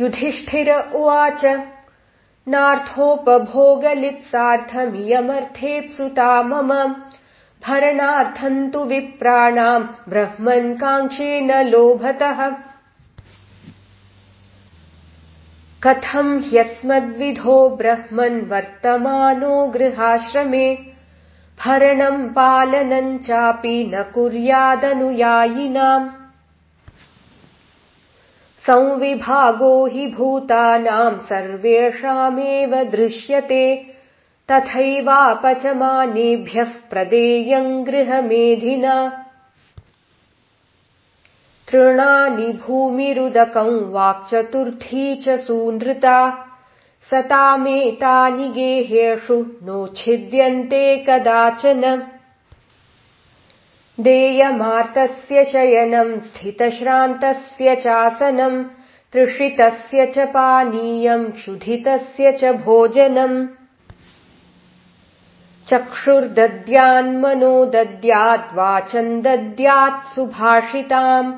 युधिष्ठिर उवाच। नार्थोपभोगलित्सार्थमियमर्थेऽप्सुता मम। भरणार्थम् तु विप्राणाम् ब्रह्मन् काङ्क्षेन लोभतः। कथम् ह्यस्मद्विधो ब्रह्मन् वर्तमानो गृहाश्रमे? भरणम् पालनम् चापि न कुर्यादनुयायिनाम् संविभागो हि भूतानाम् सर्वेषामेव दृश्यते तथैवापचमानेभ्यः प्रदेयम् गृहमेधिना। तृणानि भूमिरुदकम् वाक्चतुर्थी च सूनृता सतामेतानि गेहेषु नोच्छिद्यन्ते कदाचन देयमार्तस्य शयनम् स्थितश्रान्तस्य चासनम् तृषितस्य च पानीयम् क्षुधितस्य च भोजनम् चक्षुर्दद्यान्मनो दद्याद्वाचम् दद्यात् सुभाषिताम्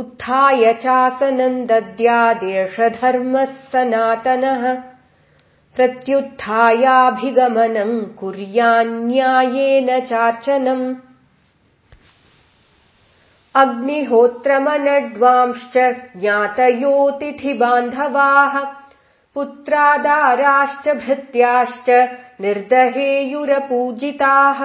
उत्थाय चासनम् दद्यादेष धर्मः सनातनः। प्रत्युत्थायाभिगमनम् कुर्यान्न्यायेन चार्चनम् अग्निहोत्रमनड्वांश्च ज्ञातयोतिथिबान्धवाः पुत्रादाराश्च भृत्याश्च निर्दहेयुरपूजिताः।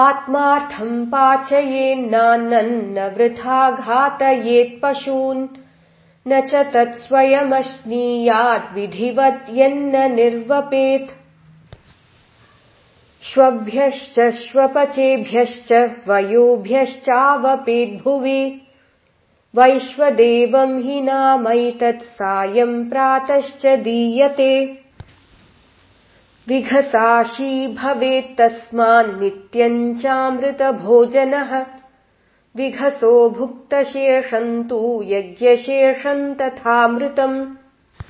आत्मार्थम् पाचयेन्नान्न वृथा घातयेत्पशून् न च तत्स्वयमश्नीयाद्विधिवत् यन्न निर्वपेत् श्वभ्यश्च श्वपचेभ्यश्च वयोभ्यश्चावपेद्भुवि वैश्वदेवम् हि नामैतत् सायम् प्रातश्च दीयते। विघसाशी भवेत्तस्मान्नित्यम् चामृतभोजनः विघसो भुक्तशेषम् तु यज्ञशेषम् तथामृतम्